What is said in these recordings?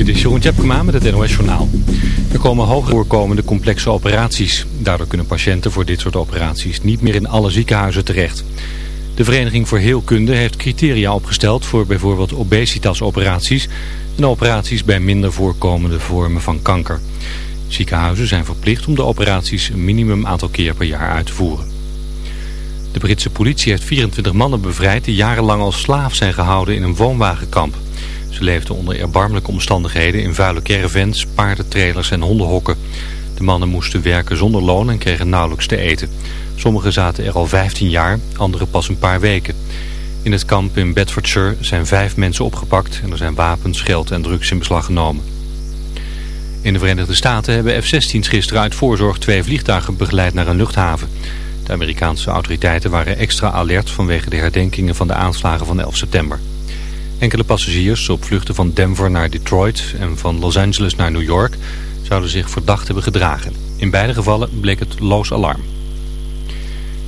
Dit is Jeroen Tjepkema met het NOS Journaal. Er komen hoger voorkomende complexe operaties. Daardoor kunnen patiënten voor dit soort operaties niet meer in alle ziekenhuizen terecht. De Vereniging voor Heelkunde heeft criteria opgesteld voor bijvoorbeeld obesitasoperaties en operaties bij minder voorkomende vormen van kanker. Ziekenhuizen zijn verplicht om de operaties een minimum aantal keer per jaar uit te voeren. De Britse politie heeft 24 mannen bevrijd die jarenlang als slaaf zijn gehouden in een woonwagenkamp. Ze leefden onder erbarmelijke omstandigheden in vuile caravans, paardentrailers en hondenhokken. De mannen moesten werken zonder loon en kregen nauwelijks te eten. Sommigen zaten er al 15 jaar, anderen pas een paar weken. In het kamp in Bedfordshire zijn vijf mensen opgepakt en er zijn wapens, geld en drugs in beslag genomen. In de Verenigde Staten hebben F-16's gisteren uit voorzorg twee vliegtuigen begeleid naar een luchthaven. De Amerikaanse autoriteiten waren extra alert vanwege de herdenkingen van de aanslagen van 11 september. Enkele passagiers op vluchten van Denver naar Detroit en van Los Angeles naar New York zouden zich verdacht hebben gedragen. In beide gevallen bleek het loos alarm.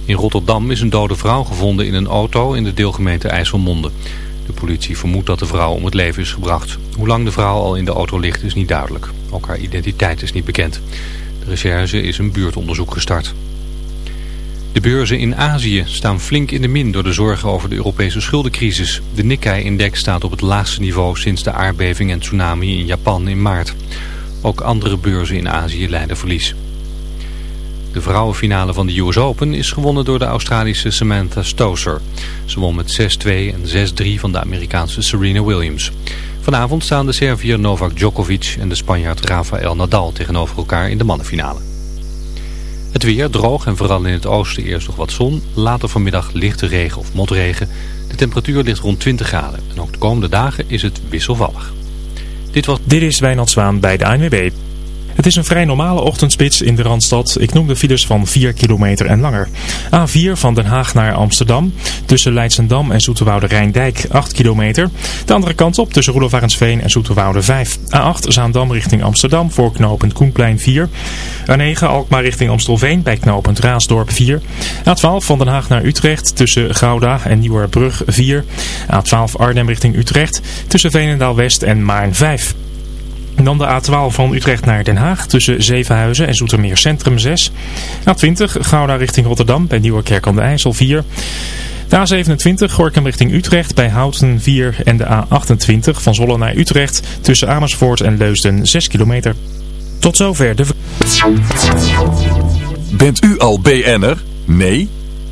In Rotterdam is een dode vrouw gevonden in een auto in de deelgemeente IJsselmonde. De politie vermoedt dat de vrouw om het leven is gebracht. Hoe lang de vrouw al in de auto ligt is niet duidelijk. Ook haar identiteit is niet bekend. De recherche is een buurtonderzoek gestart. De beurzen in Azië staan flink in de min door de zorgen over de Europese schuldencrisis. De Nikkei-index staat op het laagste niveau sinds de aardbeving en tsunami in Japan in maart. Ook andere beurzen in Azië leiden verlies. De vrouwenfinale van de US Open is gewonnen door de Australische Samantha Stosur. Ze won met 6-2 en 6-3 van de Amerikaanse Serena Williams. Vanavond staan de Serviër Novak Djokovic en de Spanjaard Rafael Nadal tegenover elkaar in de mannenfinale. Het weer droog en vooral in het oosten eerst nog wat zon. Later vanmiddag lichte regen of motregen. De temperatuur ligt rond 20 graden. En ook de komende dagen is het wisselvallig. Dit, was... Dit is Wijnand Zwaan bij de ANWB. Het is een vrij normale ochtendspits in de Randstad. Ik noem de files van 4 kilometer en langer. A4 van Den Haag naar Amsterdam. Tussen Leidsendam en Zoeterwoude Rijndijk 8 kilometer. De andere kant op tussen Roelof en Zoeterwoude 5. A8 Zaandam richting Amsterdam voor knooppunt Koenplein 4. A9 Alkmaar richting Amstelveen bij knooppunt Raasdorp 4. A12 van Den Haag naar Utrecht tussen Gouda en Nieuwerbrug 4. A12 Arnhem richting Utrecht tussen Veenendaal West en Maarn 5. Dan de A12 van Utrecht naar Den Haag tussen Zevenhuizen en Zoetermeer Centrum 6. A20 Gouda richting Rotterdam bij Nieuwerkerk aan de IJssel 4. De A27 Gorkum richting Utrecht bij Houten 4 en de A28 van Zwolle naar Utrecht tussen Amersfoort en Leusden 6 kilometer. Tot zover de... Bent u al BN'er? Nee?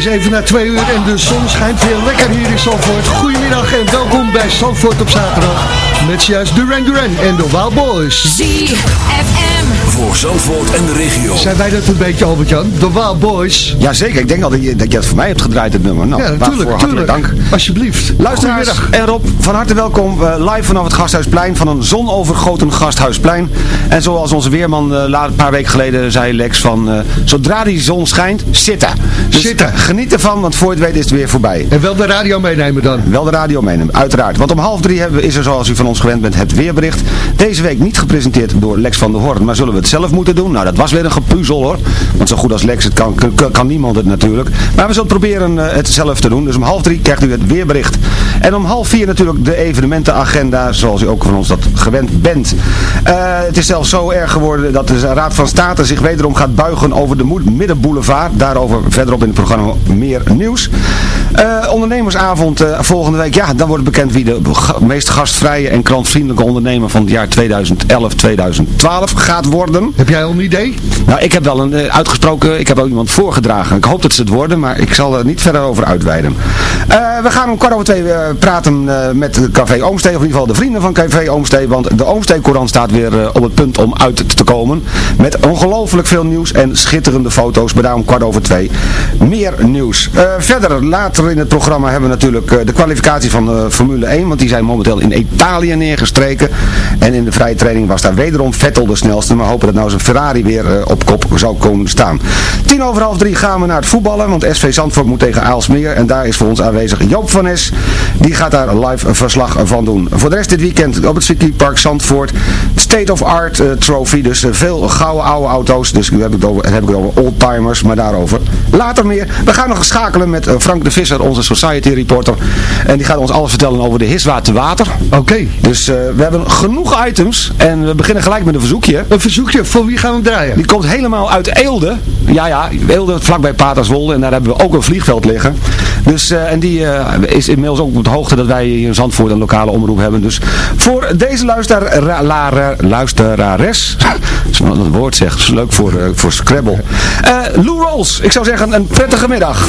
Is even na twee uur en de zon schijnt weer lekker hier in Zandvoort. Goedemiddag en welkom bij Zandvoort op zaterdag. Met juist Duran Duran en de Wild Boys. Voor Zandvoort en de regio. Zijn wij dat een beetje, Albert-Jan? De Wild Boys. Jazeker, ik denk al dat je, dat je het voor mij hebt gedraaid, het nummer. Nou, Ja, hartelijk natuurlijk. dank. Alsjeblieft. Luisteraars Goedemiddag. en Rob, van harte welkom eh, live vanaf het Gasthuisplein van een zonovergoten Gasthuisplein. En zoals onze weerman eh, la- een paar weken geleden zei Lex van, eh, zodra die zon schijnt, zitten. Dus Zitten. Geniet ervan, want voor je het weet is het weer voorbij. En wel de radio meenemen dan. Wel de radio meenemen, uiteraard. Want om half drie hebben we, is er zoals u van ons gewend bent het weerbericht. Deze week niet gepresenteerd door Lex van der Hoorn, maar zullen we het zelf moeten doen? Nou, dat was weer een gepuzzel hoor. Want zo goed als Lex het kan, kan, niemand het natuurlijk. Maar we zullen proberen eh, het zelf te doen. Dus om half drie krijgt u het weerbericht. En om half vier natuurlijk de evenementenagenda, zoals u ook van ons dat gewend bent. Eh, het is zelfs zo erg geworden dat de Raad van State zich wederom gaat buigen over de Middenboulevard. Daarover verderop in het programma meer nieuws. Eh, ondernemersavond eh, volgende week. Ja, dan wordt bekend wie de meest gastvrije en klantvriendelijke ondernemer van het jaar 2011-2012 gaat worden. Heb jij al een idee? Nou, ik heb wel een eh, uitgesproken, ik heb ook iemand voorgedragen. Ik hoop dat ze het worden, maar ik zal er niet verder over uitweiden. We gaan om kwart over twee praten met Café Oomstee, of in ieder geval de vrienden van Café Oomstee, want de Oomstee-courant staat weer op het punt om uit te komen. Met ongelooflijk veel nieuws en schitterende foto's, maar daarom kwart over twee. Meer nieuws. Verder, later in het programma hebben we natuurlijk eh, de kwalificatie van de Formule 1, want die zijn momenteel in Italië neergestreken. En in de vrije training was daar wederom Vettel de snelste, maar hopen dat nou zijn Ferrari weer eh, op kop zou komen staan. Tien over half drie gaan we naar het voetballen, want SV Zandvoort moet tegen Aalsmeer. En daar is voor ons aanwezig Joop van Es. Die gaat daar live een verslag van doen. Voor de rest dit weekend op het circuitpark Zandvoort. State of Art eh, Trophy. Dus eh, veel gouden oude auto's. Dus nu heb ik over, oldtimers, maar daarover later meer. We gaan nog schakelen met eh, Frank de Visser, onze Society reporter. En die gaat ons alles vertellen over de Hiswa te water. Oké. Dus eh, we hebben genoeg items. En we beginnen gelijk met een verzoekje. Een verzoekje, voor wie gaan we draaien? Die komt helemaal uit Eelde. Ja, ja, Eelde, vlakbij Paterswolde. En daar hebben we ook een vliegveld liggen. Dus, eh, en die eh, is inmiddels ook op de hoogte dat wij hier in Zandvoort een lokale omroep hebben. Dus voor deze luisteraar, la- luisterares, dat woord zegt, is leuk voor, voor Scrabble. Lou Rolls, ik zou zeggen een prettige middag.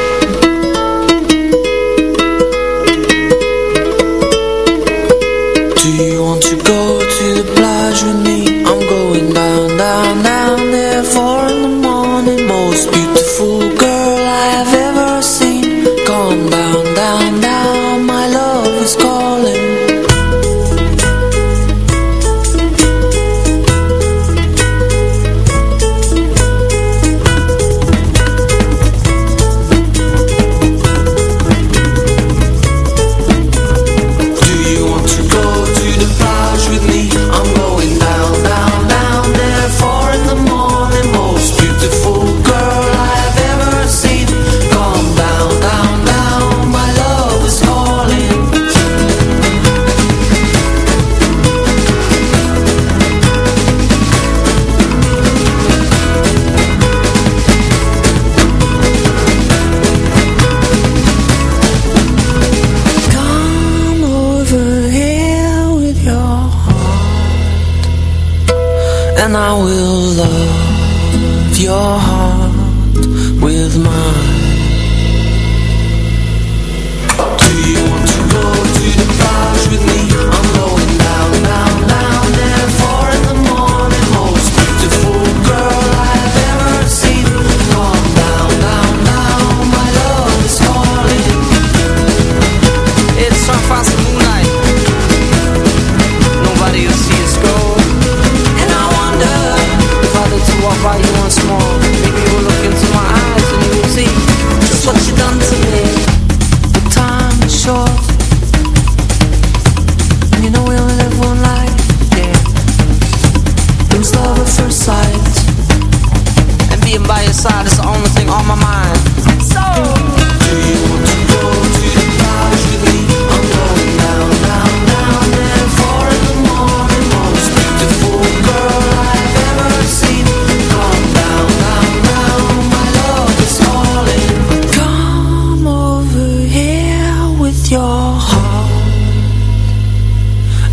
your heart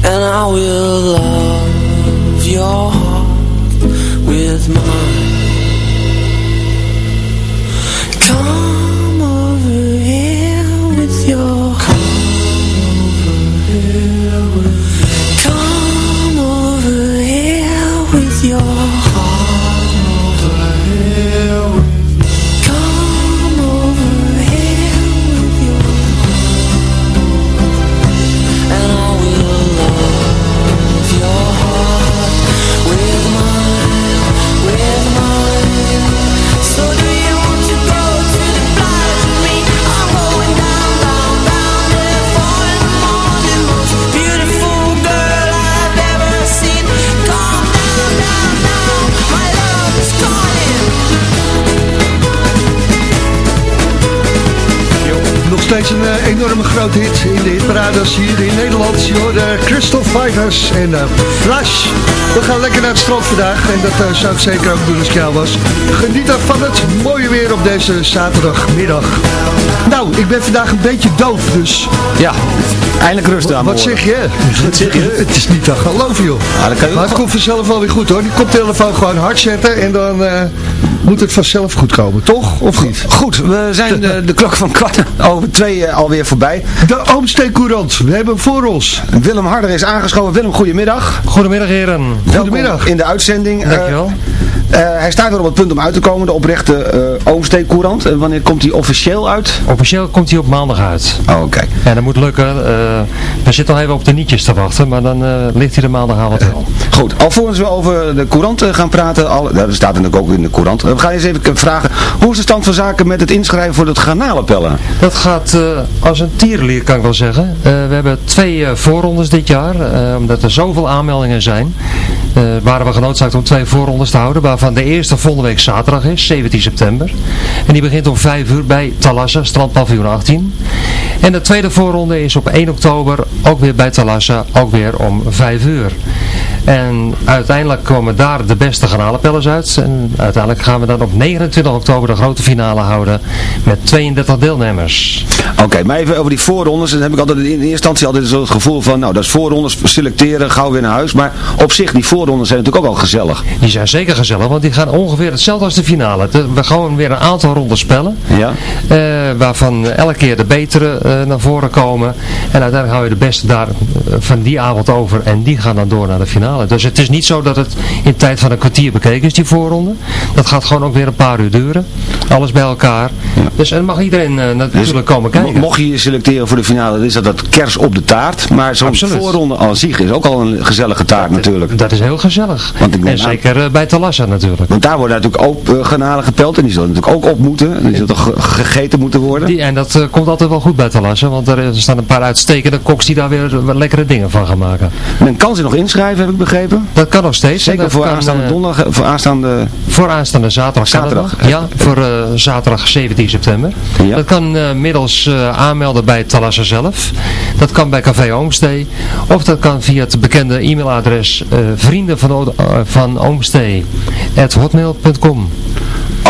And I will love your heart with mine. Steeds een eh, enorme grote hit in de hitparades hier in Nederland. Je hoorde Crystal Fighters en eh, Flash. We gaan lekker naar het strand vandaag en dat eh, zou ik zeker ook doen als ik jou was. Geniet van het mooie weer op deze zaterdagmiddag. Nou, ik ben vandaag een beetje doof, dus... Ja, eindelijk rust aan Wat zeg je? Wat zeg je? Het is niet te geloven, joh. Ja, dat kan Maar het komt vanzelf wel weer goed, hoor. Die koptelefoon gewoon hard zetten en dan moet het vanzelf goed komen, toch? Of niet? Goed, we zijn de, de klok van kwart over twee eh, alweer voorbij. De Oomsteen Courant, we hebben hem voor ons. Willem Harder is aangeschoven. Willem, goedemiddag. Goedemiddag heren. Goedemiddag. in de uitzending. Eh, Dankjewel. eh, hij staat er op het punt om uit te komen, de oprechte eh Oomsteen Courant. En wanneer komt hij officieel uit? Officieel komt hij op maandag uit. Oh, oké. En dat moet lukken. eh, we zitten al even op de nietjes te wachten, maar dan eh, ligt hij de maandagavond wel. Goed, alvorens we over de courant eh, gaan praten, al, dat staat natuurlijk ook in de courant. Eh, We gaan eens even vragen, hoe is de stand van zaken met het inschrijven voor het garnalenpellen? Dat gaat eh, als een tierenlier, kan ik wel zeggen. Eh, we hebben twee eh, voorrondes dit jaar, eh, omdat er zoveel aanmeldingen zijn. eh, waren we genoodzaakt om twee voorrondes te houden, waarvan de eerste volgende week zaterdag is, 17 september. En die begint om 5 uur bij Talassa, strandpaviljoen 18. En de tweede voorronde is op 1 oktober, ook weer bij Talassa, ook weer om 5 uur. En uiteindelijk komen daar de beste garnalenpellers uit. En uiteindelijk gaan we dan op 29 oktober de grote finale houden met 32 deelnemers. Oké, maar even over die voorrondes. Dan heb ik altijd in eerste instantie altijd zo het gevoel van, nou dat is voorrondes, selecteren, gauw weer naar huis. Maar op zich, die voorrondes zijn natuurlijk ook wel gezellig. Die zijn zeker gezellig, want die gaan ongeveer hetzelfde als de finale. We gaan weer een aantal rondes spellen. Ja? eh, waarvan elke keer de betere eh, naar voren komen. En uiteindelijk hou je de beste daar eh, van die avond over. En die gaan dan door naar de finale. Dus het is niet zo dat het in tijd van een kwartier bekeken is, die voorronde. Dat gaat gewoon ook weer een paar uur duren. Alles bij elkaar. Dus en mag iedereen eh, natuurlijk komen kijken. Mo- Mocht je je selecteren voor de finale, dan is dat dat kers op de taart. Maar zo'n voorronde aan zich is ook al een gezellige taart natuurlijk. Dat is heel gezellig. Want ik en aan- zeker eh, bij Talassa natuurlijk. Want daar worden natuurlijk ook uh, garnalen gepeld en die zullen natuurlijk ook op moeten. En die zullen toch ge- gegeten moeten worden. Die, en dat komt altijd wel goed bij Talassa, want er, staan een paar uitstekende koks die daar weer lekkere dingen van gaan maken. Men kan zich nog inschrijven, heb ik begrepen. Dat kan nog steeds. Zeker voor kan, aanstaande eh, donderdag, voor aanstaande... Voor aanstaande zaterdag. Zaterdag. nog. Ja, voor eh, zaterdag 17 september. Ja. Dat kan eh, middels aanmelden bij Talassa zelf. Dat kan bij Café Oomstee. Of dat kan via het bekende e-mailadres vrienden van, van Oomstee hotmail.com.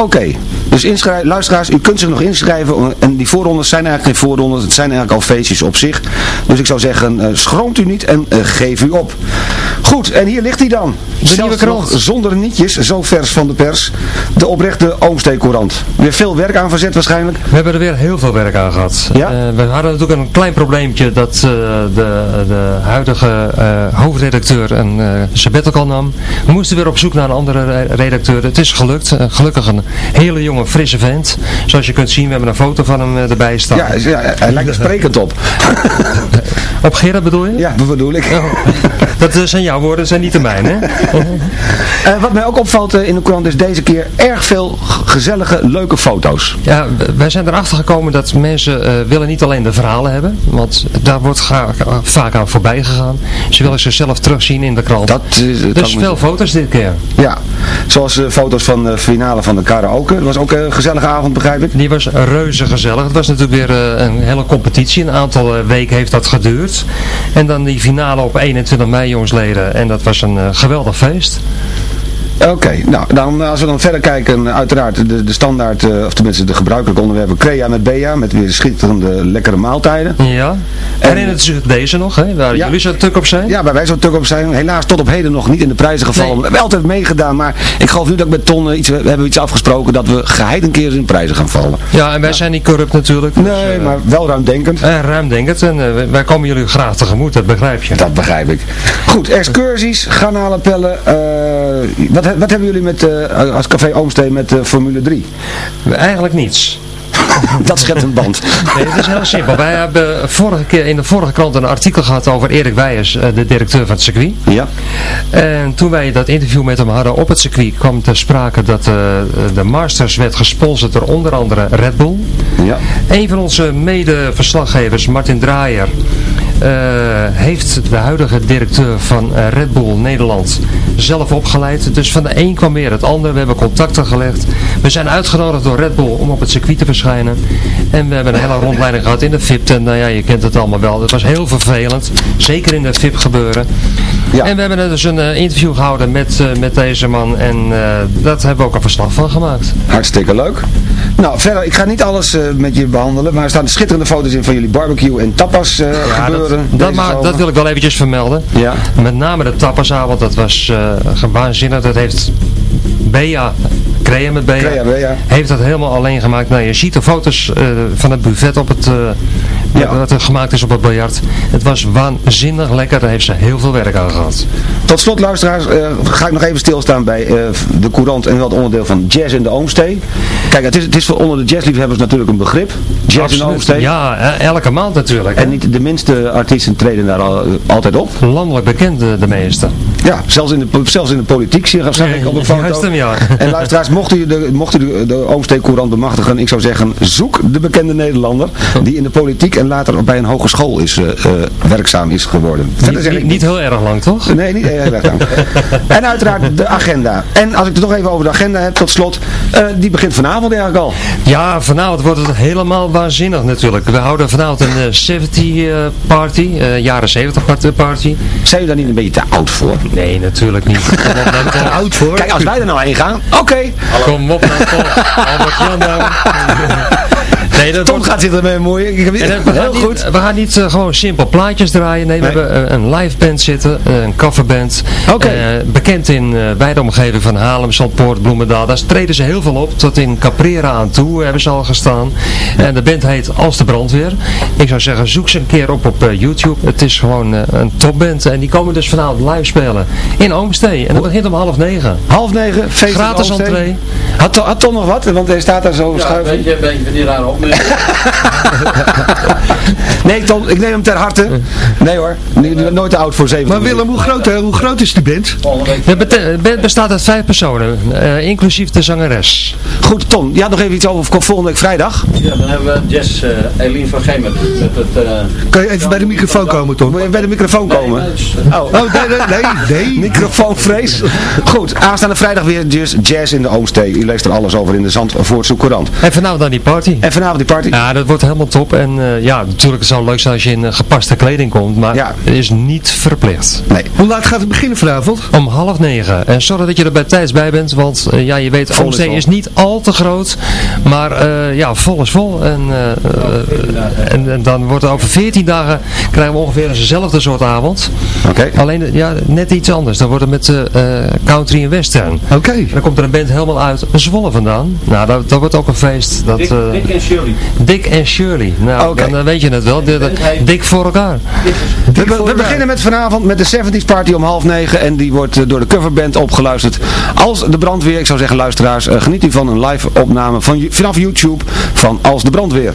Oké, dus luisteraars, u kunt zich nog inschrijven. En die voorrondes zijn eigenlijk geen voorrondes, het zijn eigenlijk al feestjes op zich. Dus ik zou zeggen, schroomt u niet en geef u op. Goed, en hier ligt hij dan. De Zelfs nieuwe krant. nog zonder nietjes, zo vers van de pers. De oprechte Oomstee-courant. Weer veel werk aan verzet waarschijnlijk. We hebben er weer heel veel werk aan gehad. Ja? Eh, we hadden natuurlijk een klein probleempje dat eh, de, de huidige eh, hoofdredacteur een uh, sabbatical nam. We moesten weer op zoek naar een andere re- redacteur. Het is gelukt. Gelukkig een hele jonge, frisse vent. Zoals je kunt zien, we hebben een foto van hem erbij staan. Ja, ja, hij lijkt er sprekend op. Op Gerard bedoel je? Ja, dat bedoel ik. Oh, dat eh, zijn jouw woorden, dat zijn niet de mijne. hè? Eh, wat mij ook opvalt eh, in de krant is deze keer erg veel gezellige, leuke foto's. Ja, wij zijn erachter gekomen dat mensen willen niet alleen de verhalen hebben, want daar wordt vaak aan voorbij gegaan. Ze willen zichzelf terugzien in de krant. Dat, eh, kan dus veel foto's dit keer. Ja, zoals foto's van de finale van de karaoke. Dat was ook een gezellige avond, begrijp ik. Die was reuze gezellig. Het was natuurlijk weer een hele competitie. Een aantal weken heeft dat geduurd. En dan die finale op 21 mei, jongsleden. En dat was een eh, geweldig feest. Oké, nou dan, als we dan verder kijken, uiteraard de, de standaard, eh, of tenminste de gebruikelijke onderwerpen, Crea met Bea, met weer schitterende lekkere maaltijden. Ja. Herinnert u zich deze nog, hè? waar Ja. jullie zo tuk op zijn? Ja, waar wij zo tuk op zijn. Helaas tot op heden nog niet in de prijzen gevallen. We hebben altijd meegedaan, maar ik geloof nu dat ik met Ton eh, iets, we hebben iets afgesproken dat we geheid een keer in de prijzen gaan vallen. Ja, en wij zijn niet corrupt natuurlijk. dus, Nee, eh, maar wel ruimdenkend. eh, ruimdenkend en eh, wij- komen jullie graag tegemoet, dat begrijp je. Dat begrijp ik. Goed, excursies, garnalenpellen. eh wat, wat hebben jullie met, eh, als Café Oomsteen met eh, Formule 3? Eigenlijk niets. dat schept een band. Nee, het is heel simpel. Wij hebben vorige keer in de vorige krant een artikel gehad over Erik Weijers, eh, de directeur van het circuit. Ja. En toen wij dat interview met hem hadden op het circuit, kwam ter sprake dat de Masters werd gesponsord door onder andere Red Bull. Ja. Een van onze mede-verslaggevers, Martin Draaier, heeft de huidige directeur van eh, Red Bull Nederland zelf opgeleid. Dus van de een kwam weer het ander. We hebben contacten gelegd. We zijn uitgenodigd door Red Bull om op het circuit te verschijnen. En we hebben een hele rondleiding gehad in de VIP. En nou ja, je kent het allemaal wel. Het was heel vervelend. Zeker in de VIP gebeuren. Ja. En we hebben dus een eh, interview gehouden met, eh, met deze man. En eh, dat hebben we ook een verslag van gemaakt. Hartstikke leuk. Nou, verder, ik ga niet alles eh, met je behandelen, maar er staan schitterende foto's in van jullie barbecue en tapas eh, Ja, gebeuren. Dat, maar, dat wil ik wel eventjes vermelden. Ja. Met name de tapasavond, dat was eh waanzinnig. Dat heeft Bea, Crea met Bea, Crea, Bea. heeft dat helemaal alleen gemaakt. Nou, je ziet de foto's eh, van het buffet op het, eh, Ja. wat er gemaakt is op het biljart. Het was waanzinnig lekker, daar heeft ze heel veel werk aan gehad. Tot slot, luisteraars, eh, ga ik nog even stilstaan bij eh, de courant en wel het onderdeel van Jazz in de Oomstee. Kijk, het is, het is voor onder de jazzliefhebbers natuurlijk een begrip. Jazz in de Oomstee. Ja, elke maand natuurlijk. hè. En niet de minste artiesten treden daar al, eh, altijd op. Landelijk bekend de, de meeste. Ja, zelfs in de, zelfs in de politiek zie je- zag ik op een foto. Hem, ja. En luisteraars, mocht u de, mocht u de, de Oomstee Courant bemachtigen, ik zou zeggen, zoek de bekende Nederlander die in de politiek en later bij een hogeschool is, eh, eh, werkzaam is geworden. Niet, zeg ik niet, niet heel erg lang, toch? Nee, niet heel erg lang. en uiteraard de agenda. En als ik het toch even over de agenda heb, tot slot, eh, die begint vanavond eigenlijk al. Ja, vanavond wordt het helemaal waanzinnig natuurlijk. We houden vanavond een eh, 70 eh, party, jaren 70 part- party. Zijn jullie daar niet een beetje te oud voor? Nee, natuurlijk niet. Kom op, kom. Oud voor. Kijk, als wij er nou heen gaan, oké. Kom op, nou. Albert Jan nou. Nee, dat Tom wordt... gaat zich ermee bemoeien. Ik heb En, eh, we, gaan heel niet, goed. we gaan niet eh, gewoon simpel plaatjes draaien. Nee, we hebben een, een live band zitten, eh, een coverband. Oké. Eh, bekend in eh beide omgeving van Haarlem, Zandpoort, Bloemendaal. Daar treden ze heel veel op. Tot in Caprera aan toe hebben ze al gestaan. En de band heet Als de Brandweer. Ik zou zeggen, zoek ze een keer op op eh, YouTube. Het is gewoon eh, een topband. En die komen dus vanavond live spelen in Oomstee. En dat begint om half negen. Half negen, feest Gratis entree. Had, To- had Tom nog wat? Want hij staat daar zo Ja, schuiven. weet je, een beetje van die rare opmerking. Nee, Tom, ik neem hem ter harte. Nee hoor, nooit te oud voor zeven. Maar Willem, hoe groot, hè? hoe groot is die band? Volgende week. De band bestaat uit vijf personen, eh, inclusief de zangeres. Goed, Tom, je had nog even iets over volgende week vrijdag. Ja, dan hebben we Jess uh, Eline van Gemert. Met het, eh, Kan je even bij de microfoon komen, Tom? Moet je bij de microfoon komen? nee, dus, Oh, Oh, nee, nee, nee. nee. microfoonvrees. Goed, aanstaande vrijdag weer jazz, jazz in de Oomstee. U leest er alles over in de Zandvoortse Courant. En vanavond dan die party. En vanavond die party. Ja, dat wordt helemaal top. En eh, ja, natuurlijk het zou leuk zijn als je in eh, gepaste kleding komt. Maar Ja. het is niet verplicht. Nee. Hoe laat gaat het beginnen vanavond? Om half negen. En zorg dat je er bij tijds bij bent. Want eh, ja, je weet, Vol is niet al te groot. Maar eh, ja, vol is vol. En, en, en dan wordt er over 14 dagen krijgen we ongeveer eenzelfde soort avond. Oké. Alleen ja, net iets anders. Dan wordt het met country en western. Oké. Dan komt er een band helemaal uit Zwolle vandaan. Nou, dat, dat wordt ook een feest. Dat, Dick, eh, Dick en Shirley. Dick en Shirley. Nou, Oké. dan eh, weet je het wel. De- de- Dik voor elkaar. We, we beginnen met vanavond met de 70s party om half negen. En die wordt eh, door de coverband opgeluisterd. Als de brandweer, ik zou zeggen luisteraars, eh, geniet u van een live opname van, vanaf YouTube van Als de brandweer.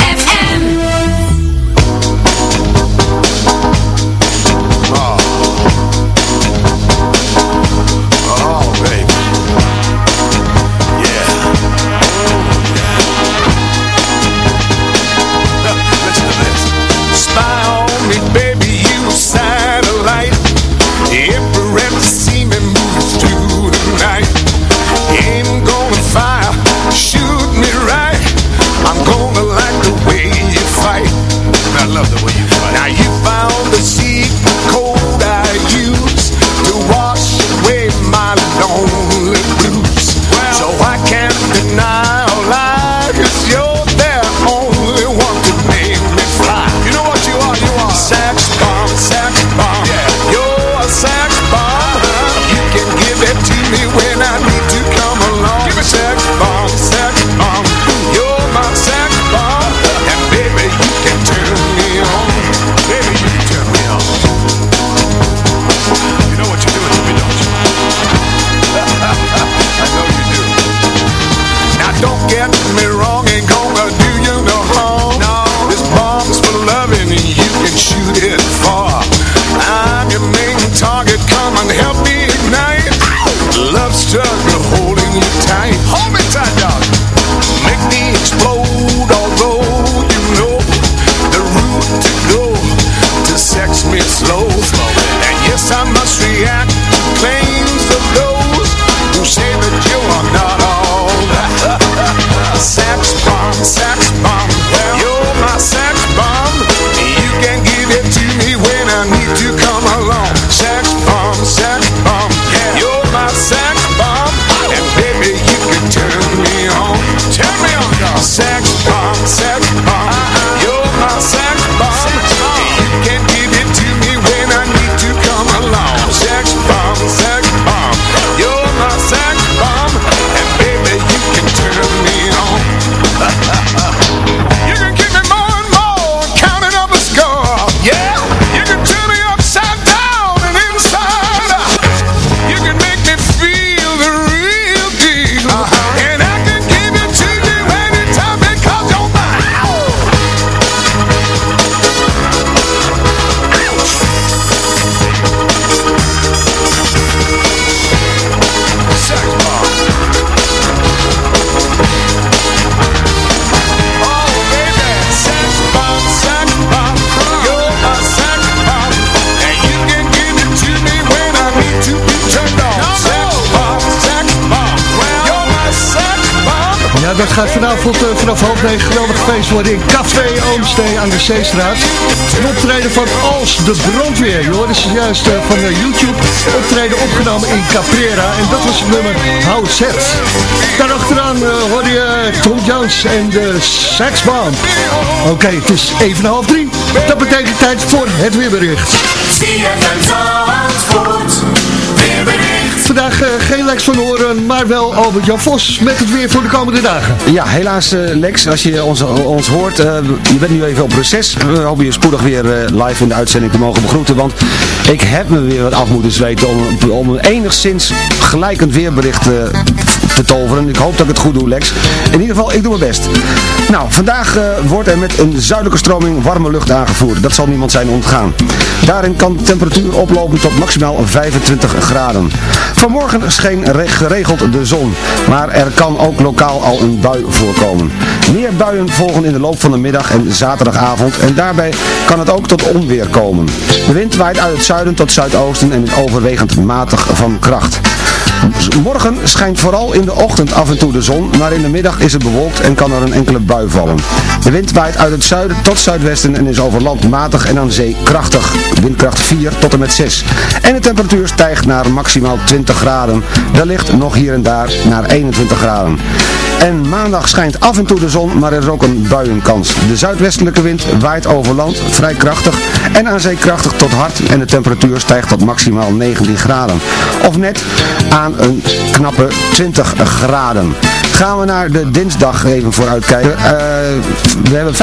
Dat gaat vanavond eh, vanaf half negen geweldig feest worden in Café Oomstee aan de Zeestraat. Een optreden van Als de Brandweer. Je hoorde ze juist eh, van eh, YouTube. Optreden opgenomen in Caprera. En dat was het nummer How Set. Daarachteraan hoorde je Tom Jones en de Sax Bomb. Oké, het is even half drie. Dat betekent tijd voor het weerbericht. Vandaag eh, geen Lex van Horen, maar wel Albert-Jan Vos met het weer voor de komende dagen. Ja, helaas eh, Lex, als je ons, ons hoort, eh, je bent nu even op reces. We hopen je spoedig weer eh, live in de uitzending te mogen begroeten, want ik heb me weer wat af moeten zweten om, om enigszins gelijkend weerbericht eh, te toveren. Ik hoop dat ik het goed doe Lex. In ieder geval, ik doe mijn best. Nou, vandaag eh, wordt er met een zuidelijke stroming warme lucht aangevoerd. Dat zal niemand zijn ontgaan. Daarin kan de temperatuur oplopen tot maximaal 25 graden. Vanmorgen scheen re- geregeld de zon, maar er kan ook lokaal al een bui voorkomen. Meer buien volgen in de loop van de middag en zaterdagavond en daarbij kan het ook tot onweer komen. De wind waait uit het zuiden tot zuidoosten en is overwegend matig van kracht. Morgen schijnt vooral in de ochtend af en toe de zon, maar in de middag is het bewolkt en kan er een enkele bui vallen. De wind waait uit het zuiden tot zuidwesten en is over land matig en aan zee krachtig. Windkracht 4 tot en met 6. En de temperatuur stijgt naar maximaal 20 graden. Wellicht nog hier en daar naar 21 graden. En maandag schijnt af en toe de zon, maar er is ook een buienkans. De zuidwestelijke wind waait over land, vrij krachtig en aan zee krachtig tot hard en de temperatuur stijgt tot maximaal 19 graden. Of net aan een knappe 20 graden. Gaan we naar de dinsdag even vooruitkijken. Uh, we hebben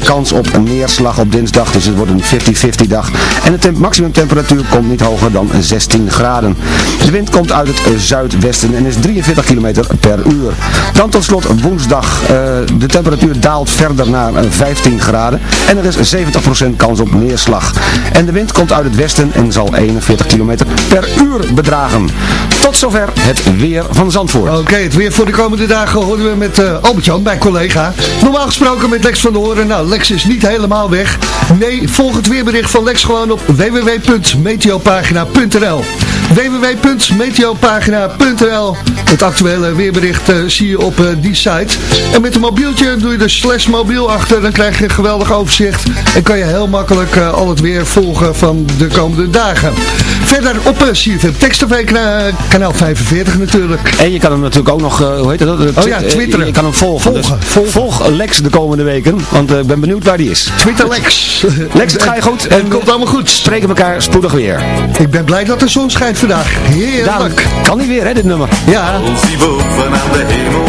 45% kans op neerslag op dinsdag, dus het wordt een 50-50 dag. En de maximum temperatuur komt niet hoger dan 16 graden. De wind komt uit het zuidwesten en is 43 km per uur. Dan tot slot woensdag. Uh, de temperatuur daalt verder naar 15 graden en er is 70% kans op neerslag. En de wind komt uit het westen en zal 41 km per uur bedragen. Tot zover het weer van Zandvoort. Oké, het weer voor de komende dagen horen we met uh, Albert-Jan, mijn collega. Normaal gesproken met Lex van de Horen. Nou, Lex is niet helemaal weg. Nee, volg het weerbericht van Lex gewoon op www.meteopagina.nl www.meteopagina.nl Het actuele weerbericht zie je op uh, die site. En met een mobieltje doe je de slash mobiel achter. Dan krijg je een geweldig overzicht. En kan je heel makkelijk uh, al het weer volgen van de komende dagen. Verder op uh, CFM Text TV kanaal 45 natuurlijk. En je kan hem natuurlijk ook nog, hoe heet dat? oh ja, twitteren. Je kan hem volgen. Volgen. Dus volgen. Volg Lex de komende weken. Want ik ben benieuwd waar die is. Twitter Lex. Lex, het ga je goed. En het komt allemaal goed. Spreken elkaar spoedig weer. Ik ben blij dat de zon schijnt vandaag. Heerlijk. Dadelijk. Kan niet weer hè, dit nummer. Ja. Als boven aan de hemel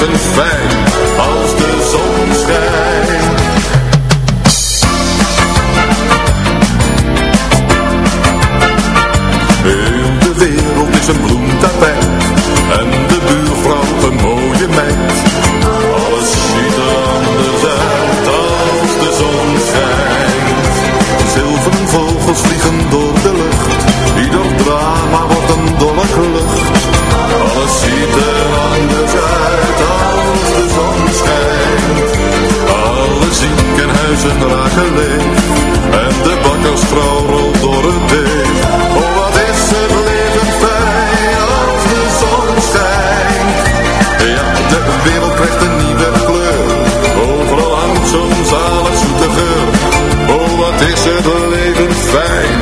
Leven fijn als de zon schijnt. Heel de wereld is een bloemtapijt ziekenhuizen raken leeg en de bakkersvrouw rolt door het deeg. Oh, wat is het leven fijn als de zon schijnt. Ja, de wereld krijgt een nieuwe kleur. Overal hangt zo'n zalig zoete geur. Oh, wat is het leven fijn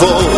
vol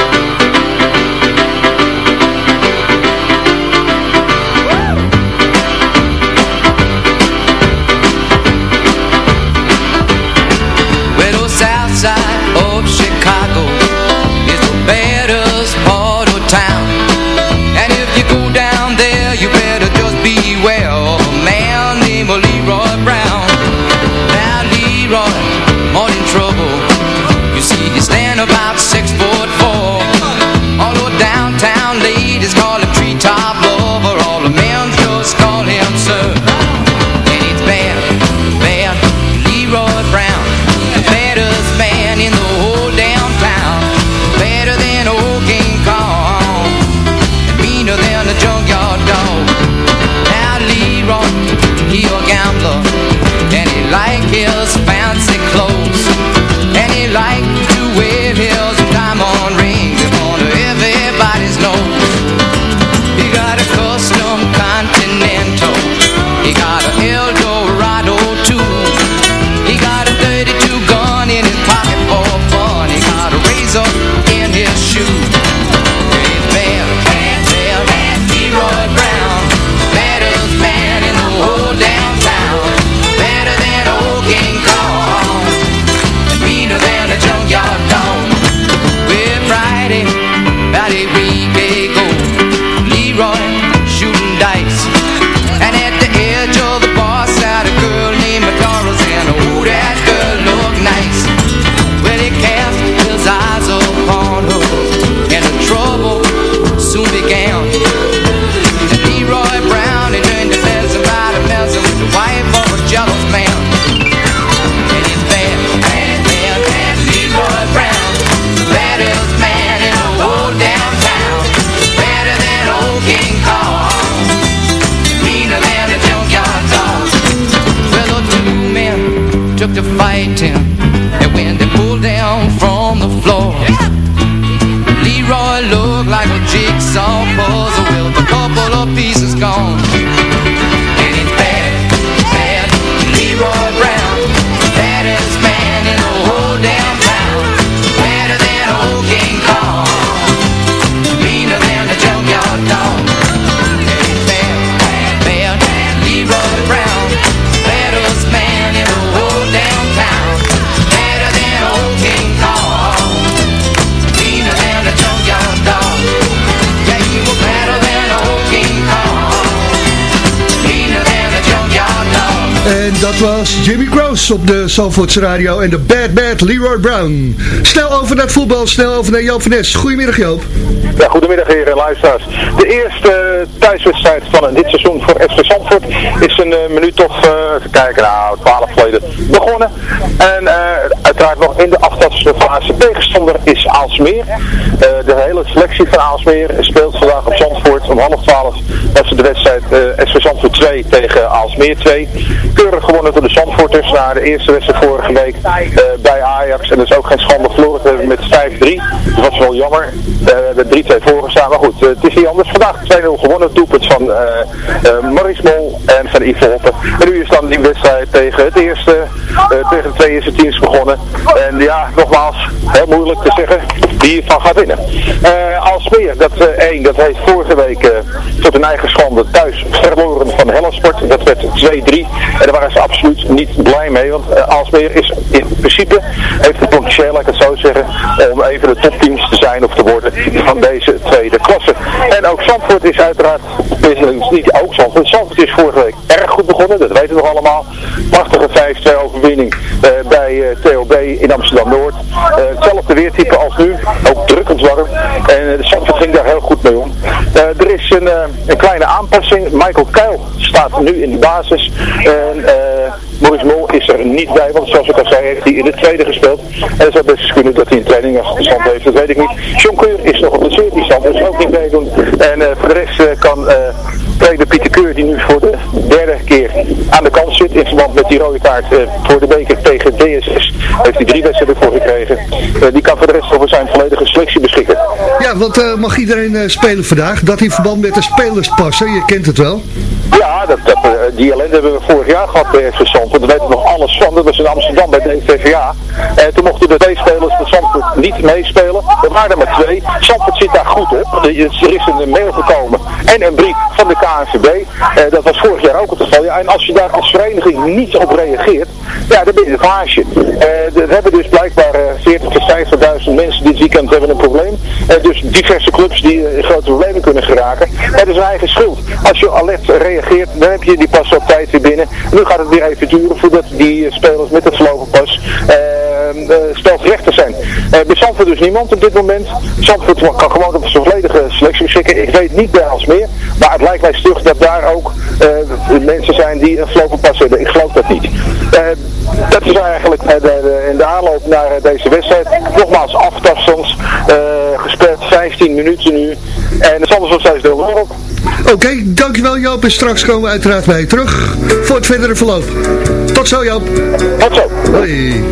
Was Jimmy Gross op de Zandvoorts Radio en de Bad Bad Leroy Brown. Over naar voetbal, snel over naar Joop van Nes. Goedemiddag Joop. Ja, goedemiddag heren en luisteraars. De eerste eh, thuiswedstrijd van dit seizoen voor FC Zandvoort is een eh, minuut of, eh, even kijken, nou, 12 geleden begonnen. En uiteraard nog in de aftastfase tegenstander is Aalsmeer. De hele selectie van Aalsmeer speelt vandaag op Zandvoort. Om half 12 was de wedstrijd SV Zandvoort 2 tegen Aalsmeer 2. Keurig gewonnen door de Zandvoorters na de eerste wedstrijd vorige week bij Ajax. En dus ook geen schande verloren hebben met 5-3. Dat was wel jammer. Eh, we hebben 3-2 voorgestaan. Maar goed, eh, het is niet anders. Vandaag 2-0 gewonnen. Doelpunt van eh eh, Maurice Mol en van Yves Hoppen. En nu is dan die wedstrijd tegen het eerste, eh, tegen de twee eerste teams begonnen. En ja, nogmaals, heel moeilijk te zeggen wie hiervan gaat winnen. Eh Alsmeer, dat eh, één, dat heeft vorige week eh, tot een eigen schande thuis verloren van Hellensport. Dat werd 2-3. En daar waren ze absoluut niet blij mee. Want eh, Alsmeer is in principe, heeft het potentieel, laat ik het zo zeggen, om even de topteams te zijn of te worden van deze tweede klasse. En ook Zandvoort is uiteraard, is niet ook Zandvoort, Zandvoort is vorige week erg goed begonnen, dat weten we allemaal. Prachtige 5-2 overwinning eh, bij eh, TOB in Amsterdam-Noord. Eh, hetzelfde weertype als nu, ook drukkend warm. En de Zandvoort ging daar heel goed mee om. Er is een, een kleine aanpassing. Michael Kuil staat nu in de basis. En Maurice Mol is er niet bij, want zoals ik al zei, heeft hij in de tweede gespeeld. En het zou best kunnen dat hij een trainingsstand heeft, dat weet ik niet. John Keur is nog op de serie stand, dus ook niet meedoen. En eh, voor de rest eh, kan eh trainer Pieter Keur, die nu voor de derde keer aan de kant zit, in verband met die rode kaart voor de beker tegen DSS, heeft hij drie wedstrijden voor gekregen. Eh, die kan voor de rest over zijn volledige selectie beschikken. Ja, want eh, mag iedereen eh, spelen vandaag? Dat in verband met de spelerspassen, je kent het wel. Ja, dat, dat, die ellende hebben we vorig jaar gehad bij FC Zandvoort. Daar weten we nog alles van. Dat was in Amsterdam bij de DVVA. En toen mochten de twee spelers van Zandvoort niet meespelen. Er waren er maar twee. Zandvoort zit daar goed op. Er is een mail gekomen en een brief van de KNVB. Eh, dat was vorig jaar ook het geval. Ja, en als je daar als vereniging niet op reageert, ja, dan ben je een vaasje. Eh, er hebben dus blijkbaar eh, 40 tot 50.000 mensen dit weekend hebben een probleem. Eh, dus diverse clubs die eh, in grote problemen kunnen geraken. Het is eigen schuld. Als je alert reageert, dan heb je die pas op tijd weer binnen. Nu gaat het weer even duren voordat die eh, spelers met het verlopen pas eh, eh, spelgerechter zijn. Eh bij Zandvoort dus niemand op dit moment. Zandvoort kan gewoon op zijn volledige selectie beschikken. Ik weet niet bij meer, maar het lijkt mij stug dat daar ook eh, mensen zijn die een verlopen pas hebben. Ik geloof dat niet. Eh, dat is eigenlijk eh, in de aanloop naar eh, deze wedstrijd. Nogmaals, aftaststand. eh gespeeld 15 minuten nu. En het dus nog steeds 0 op. Oké, dankjewel Joop. En straks komen we uiteraard bij je terug voor het verdere verloop. Tot zo Joop. Tot zo. Hoi.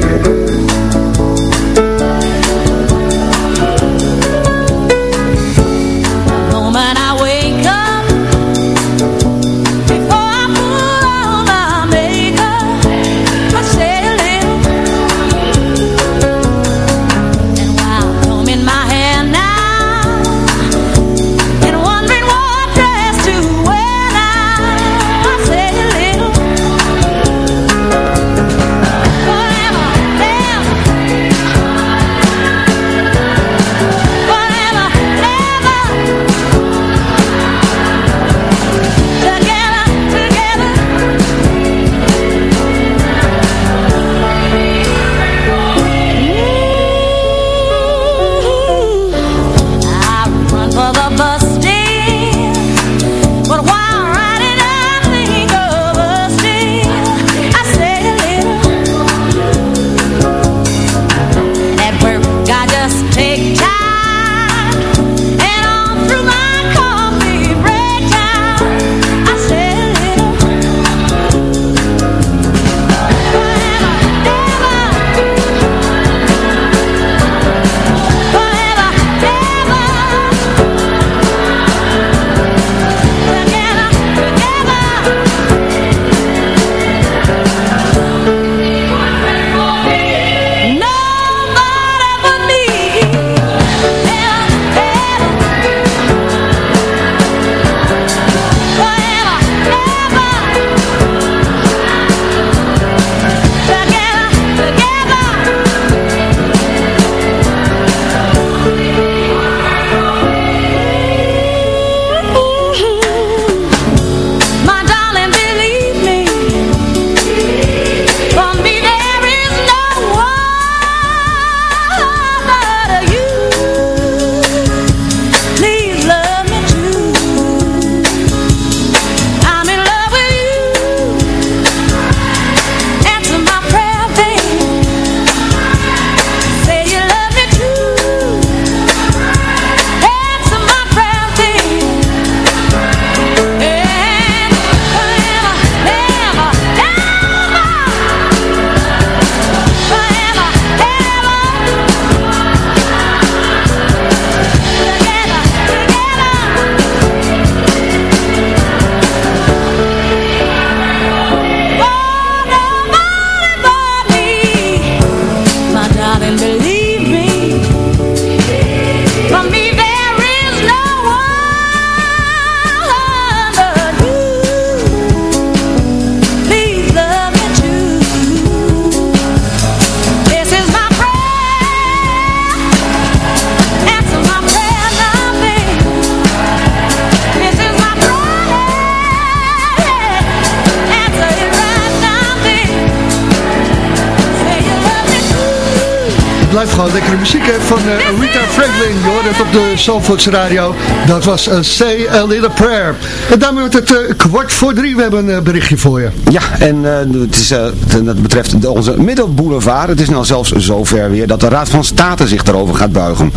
Gewoon lekkere muziek hè, van eh, Rita Franklin. Je hoort het op de Zandvoorts Radio. Dat was een Say a Little Prayer. En daarmee wordt het eh, kwart voor drie. We hebben een eh, berichtje voor je. Ja, en eh, het is, eh, dat betreft onze middelboulevard. Het is nou zelfs zover weer dat de Raad van State zich daarover gaat buigen.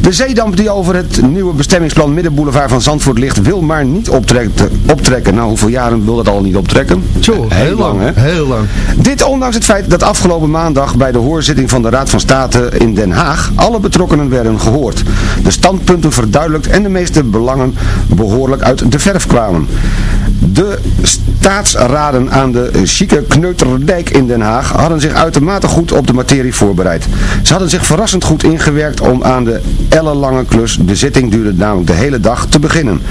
De zeedamp die over het nieuwe bestemmingsplan Middenboulevard van Zandvoort ligt, wil maar niet optrekken. optrekken. Nou, hoeveel jaren wil dat al niet optrekken? Zo, heel lang, hè? Heel lang. Dit ondanks het feit dat afgelopen maandag bij de hoorzitting van de Raad van State in Den Haag alle betrokkenen werden gehoord. De standpunten verduidelijkt en de meeste belangen behoorlijk uit de verf kwamen. De staatsraden aan de chique Kneuterdijk in Den Haag hadden zich uitermate goed op de materie voorbereid. Ze hadden zich verrassend goed ingewerkt om aan de ellenlange klus, de zitting duurde namelijk de hele dag, te beginnen.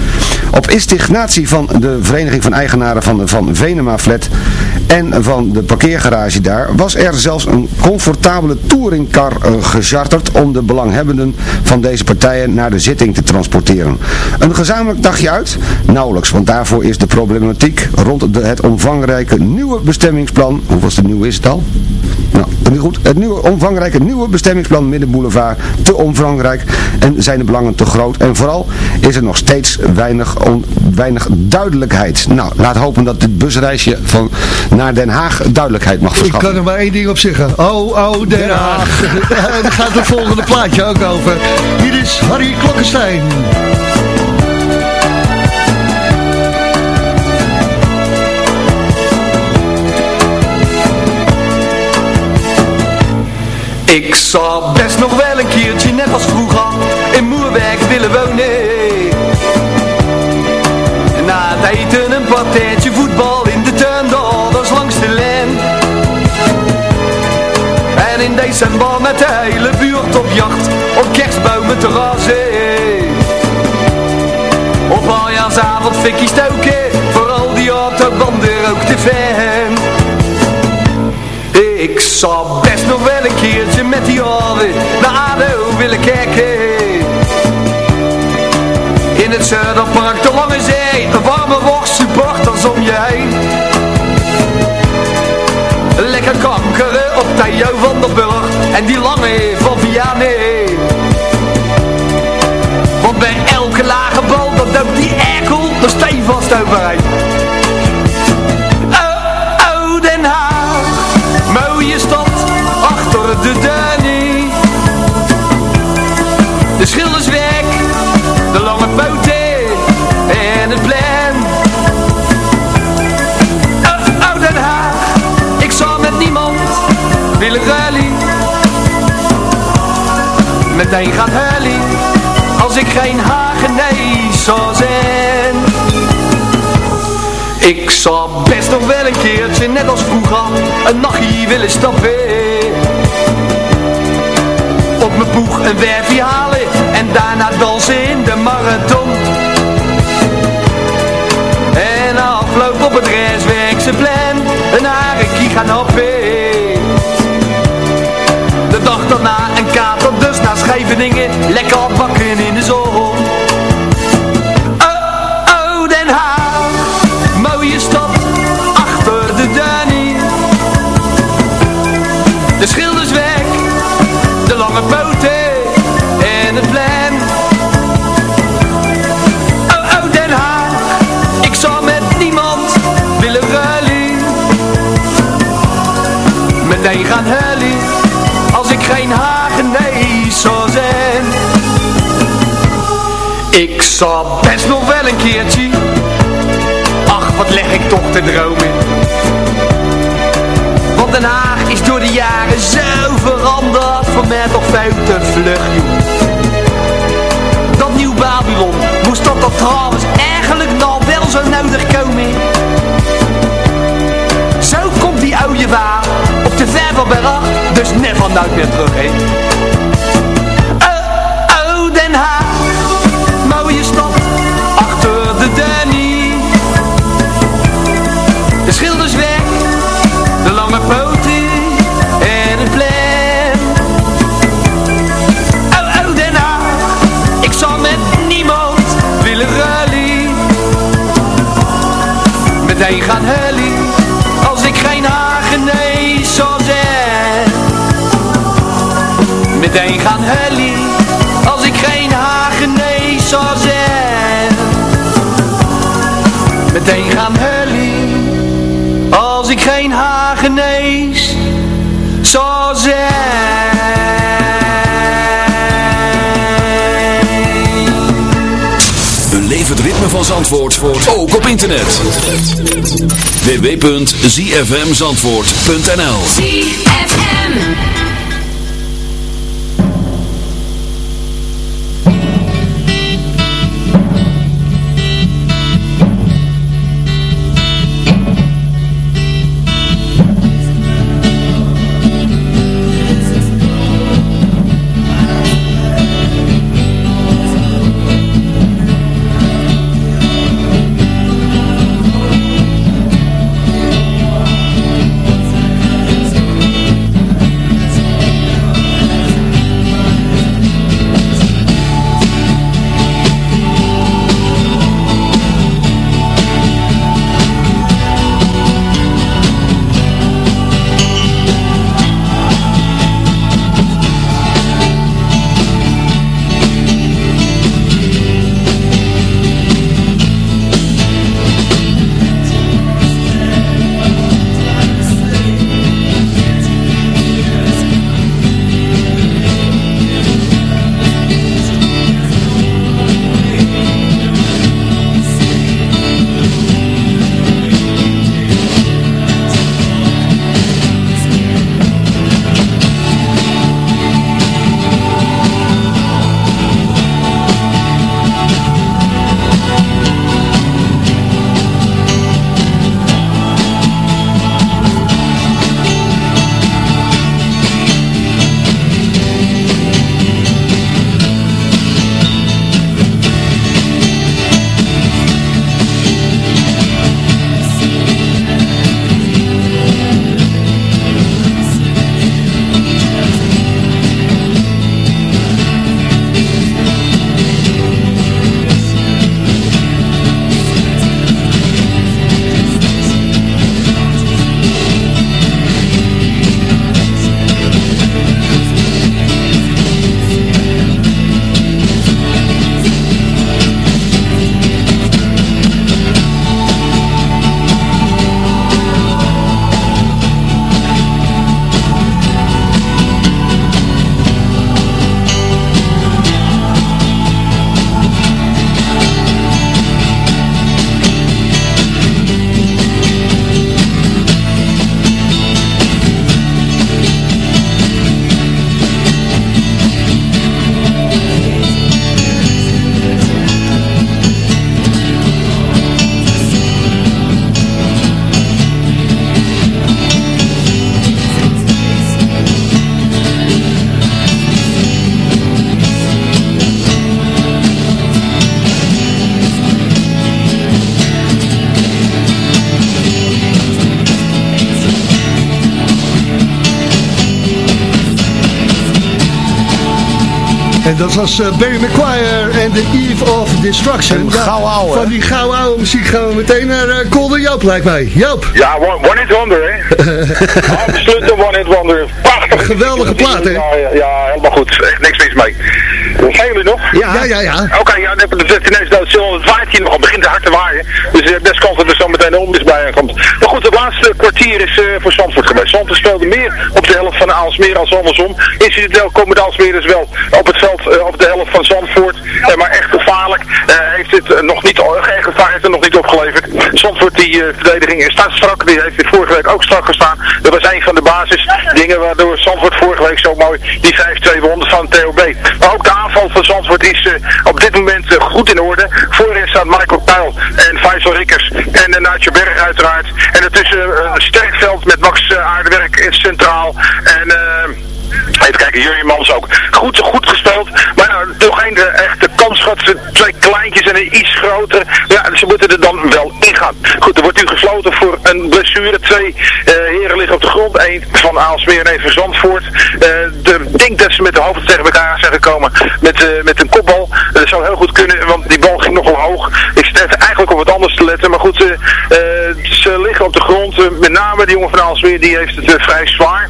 Op instignatie van de Vereniging van Eigenaren van de Van Venema Flat en van de parkeergarage daar was er zelfs een comfortabele touringcar eh, gecharterd om de belanghebbenden van deze partijen naar de zitting te transporteren. Een gezamenlijk dagje uit? Nauwelijks, want daarvoor is de problematiek rond de, het omvangrijke nieuwe bestemmingsplan, hoeveelste nieuw is het al? Nou, niet goed. Het nieuwe, omvangrijke nieuwe bestemmingsplan Middenboulevard te omvangrijk en zijn de belangen te groot. En vooral is er nog steeds weinig, on- weinig duidelijkheid. Nou, laat hopen dat dit busreisje van, naar Den Haag duidelijkheid mag Ik verschaffen. kan er maar één ding op zeggen. Oh, oh, Den Haag. Daar gaat het volgende plaatje ook over. Hier is Harry Klokkenstein. Ik zou best nog wel een keertje, net als vroeger, in Moerwijk willen wonen. Na het eten een partijtje voetbal in de tuin, ouders langs de lijn. En in december met de hele buurt op jacht, op kerstbomen te razen. Op aljaarsavond fikkie stoken, vooral die autobanden ook te fan. Ik zou best nog wel een keertje met die haren naar ADO willen kijken. In het Zuiderpark, de Lange Zee, een warme worst, supporters om je heen. Lekker kankeren op Theo van der Burg en die lange van Vianney. Want bij elke lage bal, dat duikt die erkel er stevast overheen. De Danny. De Schildersweg, de lange poten en het plein. Oh, oh, Den Haag, ik zou met niemand willen rally. Meteen gaat Hully, als ik geen Hagenees zou zijn. Ik zou best nog wel een keertje, net als vroeger, een nachtje willen stappen. Op mijn boeg een werfje halen en daarna dansen in de marathon. En afloop op het reiswerkse plan, een harekie gaan happen. De dag daarna een kater dus naar Scheveningen, lekker bakken in de zon. Gaan hully, als ik geen Hagenees zou zijn. Ik zou best nog wel een keertje Ach, wat leg ik toch te dromen Want Den Haag is door de jaren zo veranderd Voor mij toch veel te vlug, Dat nieuw Babylon Moest dat dat trouwens eigenlijk nou wel zo nodig komen? Zo komt die oude waar Op de Vervelberg Dus never nooit meer terug, hè Oh, oh, Den Haag mooie stad achter de Danny. De Schildersweg, de lange poten en het plein. Oh, oh, Den Haag, ik zou met niemand willen rally. Meteen gaan hully, Meteen gaan hullie, als ik geen hagenees zou zijn. Meteen gaan hullie, als ik geen hagenees zou zijn. Beleef het ritme van Zandvoort, ook op internet. www.zfmzandvoort.nl ZFM. Was eh, Barry McGuire en The Eve of Destruction. Een gauw ouwe. Van die gauw oude muziek gaan we meteen naar uh, Kolder Joop, lijkt mij. Joop. Ja, one, one hit wonder, hè? Absoluut een one hit wonder. Prachtig. Geweldige plaat, hè? Ja, ja, ja, helemaal goed. Echt niks mis mee. Zijn jullie nog? Ja, ja, ja. Oké, ja, dan de ineens dat het waait hier nog, het begint hard te waaien. Dus uh, best kans dat er zo meteen een onweer bij komt. Maar goed, het laatste kwartier is uh, voor Zandvoort geweest. Zandvoort speelde meer op de helft van de Aalsmeer als andersom. Incidenteel komen de Aalsmeerders wel op het veld uh, op de helft van Zandvoort. Uh, maar echt gevaarlijk heeft het nog niet, geen gevaar heeft het nog niet opgeleverd. Zandvoort die verdediging staat strak, die heeft vorige week ook strak gestaan. Dat was een van de basisdingen waardoor Zandvoort vorige week zo mooi die 5-2 won van TOB. Maar ook de aanval van Zandvoort is op dit moment goed in orde. Voorin staat Michael Pijl en Faisal Rikkers en uh, Nautje Berg uiteraard. En het is een sterk veld met Max Aardewerk in centraal. En... Even kijken, Jurjen Mans ook. Goed, goed gespeeld. Maar toch geen echte kans gehad. Twee kleintjes en een iets groter. Ja, ze moeten er dan wel in gaan. Goed, er wordt nu gesloten voor een blessure. Twee heren liggen op de grond. Eén van Aalsmeer en één van Zandvoort. Ik denk dat ze met de hoofd tegen elkaar zijn gekomen. Met, uh, met een kopbal. Dat zou heel goed kunnen, want die bal ging nogal hoog. Ik zit eigenlijk op wat anders te letten. Maar goed, ze liggen op de grond. met name die jongen van Aalsmeer, die heeft het vrij zwaar.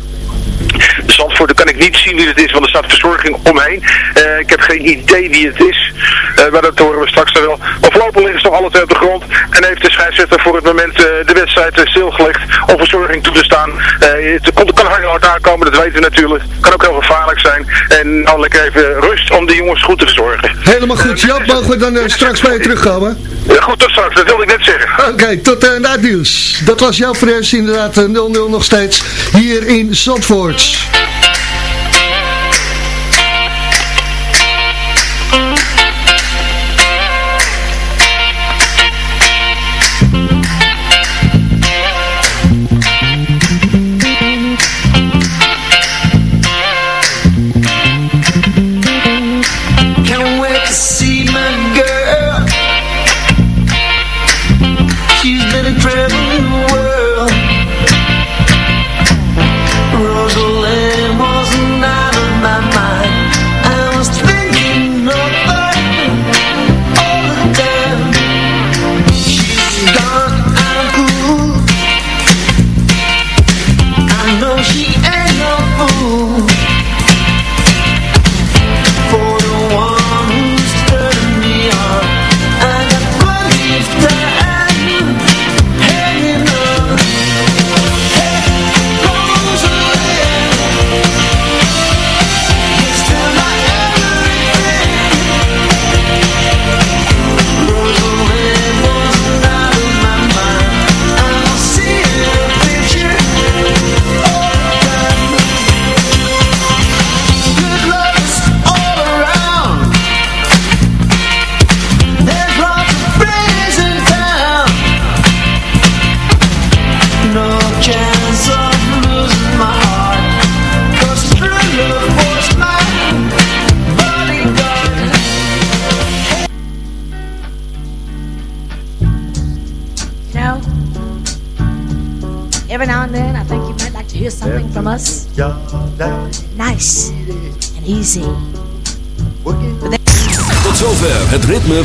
Zandvoort kan ik niet zien wie het is, want er staat verzorging omheen. Eh, ik heb geen idee wie het is. Uh, maar dat horen we straks dan wel. Maar voorlopig liggen ze nog alle twee op de grond. En heeft de scheidsrechter voor het moment de wedstrijd stilgelegd om verzorging toe te staan. het kan, kan hard, aankomen, dat weten we natuurlijk. Kan ook heel gevaarlijk zijn. En nou lekker even rust om de jongens goed te verzorgen. Helemaal goed. Jap, mogen we dan straks bij je terugkomen? Ja, goed, tot straks. Dat wilde ik net zeggen. Oké, tot na het nieuws. Dat was jouw Fres, inderdaad 0-0 nog steeds hier in Zandvoort. English.